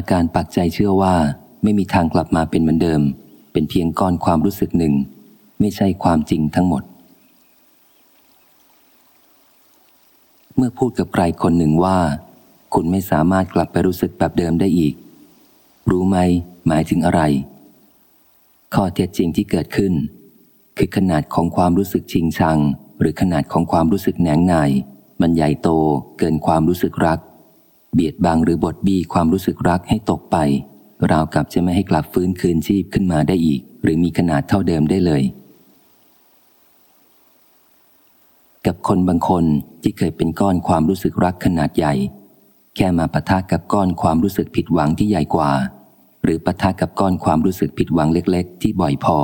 อาการปักใจเชื่อว่าไม่มีทางกลับมาเป็นเหมือนเดิม เป็นเพียงก้อนความรู้สึกหนึ่ง ไม่ใช่ความจริงทั้งหมด เมื่อพูดกับใครคนหนึ่งว่า คุณไม่สามารถกลับไปรู้สึกแบบเดิมได้อีก รู้ไหม หมายถึงอะไร ข้อเท็จจริงที่เกิดขึ้น คือขนาดของความรู้สึกชิงชัง หรือขนาดของความรู้สึกแหนงหน่าย มันใหญ่โตเกินความรู้สึกรัก เบียดบังหรือบดบี้ความรู้สึกรักให้ตกไป ราวกับจะไม่ให้กลับฟื้นคืนชีพขึ้นมาได้อีก หรือมีขนาดเท่าเดิมได้เลย กับคนบางคนที่เคยเป็นก้อนความรู้สึกรักขนาดใหญ่ แค่มาปะทะกับก้อนความรู้สึกผิดหวังที่ใหญ่กว่า หรือปะทะกับก้อนความรู้สึกผิดหวังเล็ก ๆ ที่บ่อยพอ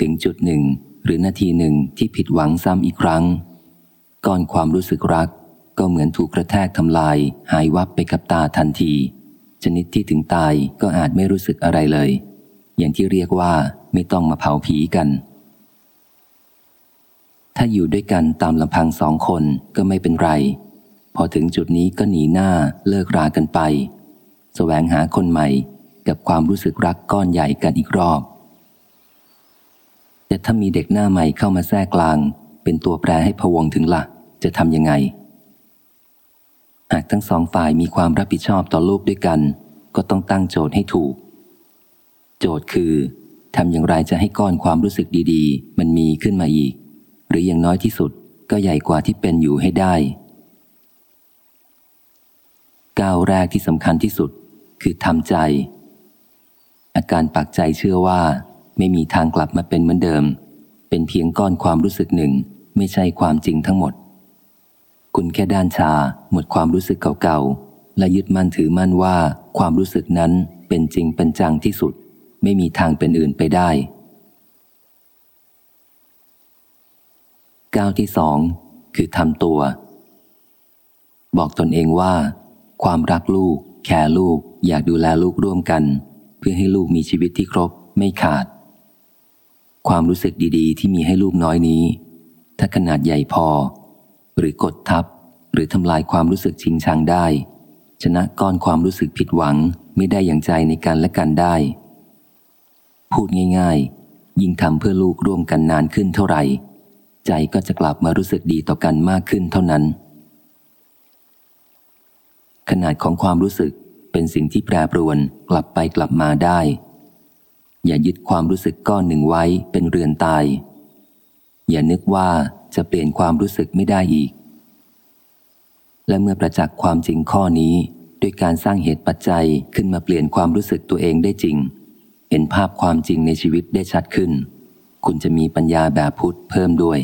ถึงจุดหนึ่งหรือนาทีหนึ่งที่ผิดหวังซ้ำอีกครั้ง ก้อนความรู้สึกรัก ก็เหมือนถูกกระแทกทำลาย หายวับไปกับตาทันที ชนิดที่ถึงตายก็อาจไม่รู้สึกอะไรเลย อย่างที่เรียกว่าไม่ต้องมาเผาผีกัน ถ้าอยู่ด้วยกันตามลำพังสองคนก็ไม่เป็นไร พอถึงจุดนี้ก็หนีหน้าเลิกรากันไปสแสวงหาคนใหม่กับความรู้สึกรักก้อนใหญ่กันอีกรอบ แต่ถ้ามีเด็กหน้าใหม่เข้ามาแทรกกลาง เป็นตัวแปรให้พวงถึงละ่ะ จะทำยังไง หากทั้งสองฝ่ายมีความรับผิดชอบต่อลูกด้วยกัน ก็ต้องตั้งโจทย์ให้ถูก โจทย์คือทำอย่างไรจะให้ก้อนความรู้สึกดีๆ มันมีขึ้นมาอีก หรืออย่างน้อยที่สุดก็ใหญ่กว่าที่เป็นอยู่ให้ได้ก้าวแรกที่สำคัญที่สุด คือทำใจ อาการปักใจเชื่อว่า ไม่มีทางกลับมาเป็นเหมือนเดิม เป็นเพียงก้อนความรู้สึกหนึ่ง ไม่ใช่ความจริงทั้งหมด คุณแค่ด้านชา หมดความรู้สึกเก่าๆ และยึดมั่นถือมั่นว่าความรู้สึกนั้นเป็นจริงเป็นจังที่สุด ไม่มีทางเป็นอื่นไปได้ก้าวที่สองคือทำตัว บอกตนเองว่า ความรักลูก แคร์ลูก อยากดูแลลูกร่วมกัน เพื่อให้ลูกมีชีวิตที่ครบไม่ขาด ความรู้สึกดีๆ ที่มีให้ลูกน้อยนี้ ถ้าขนาดใหญ่พอ หรือกดทับ หรือทำลายความรู้สึกชิงชังได้ ชนะก้อนความรู้สึกผิดหวังไม่ได้อย่างใจในการและกันได้ พูดง่ายๆ ยิ่งทำเพื่อลูกร่วมกันนานขึ้นเท่าไหร่ ใจก็จะกลับมารู้สึกดีต่อกันมากขึ้นเท่านั้น ขนาดของความรู้สึกเป็นสิ่งที่แปรปรวนกลับไปกลับมาได้ อย่ายึดความรู้สึกก้อนหนึ่งไว้เป็นเรือนตาย อย่านึกว่า จะเปลี่ยนความรู้สึกไม่ได้อีก และเมื่อประจักษ์ความจริงข้อนี้ด้วยการสร้างเหตุปัจจัยขึ้นมาเปลี่ยนความรู้สึกตัวเองได้จริง เห็นภาพความจริงในชีวิตได้ชัดขึ้น คุณจะมีปัญญาแบบพุทธเพิ่มด้วย